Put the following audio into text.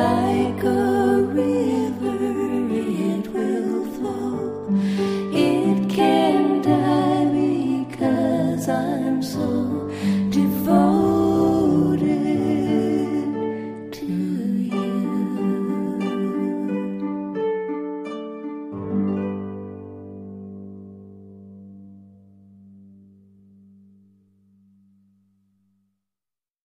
like a river it will flow. It can die because i'm so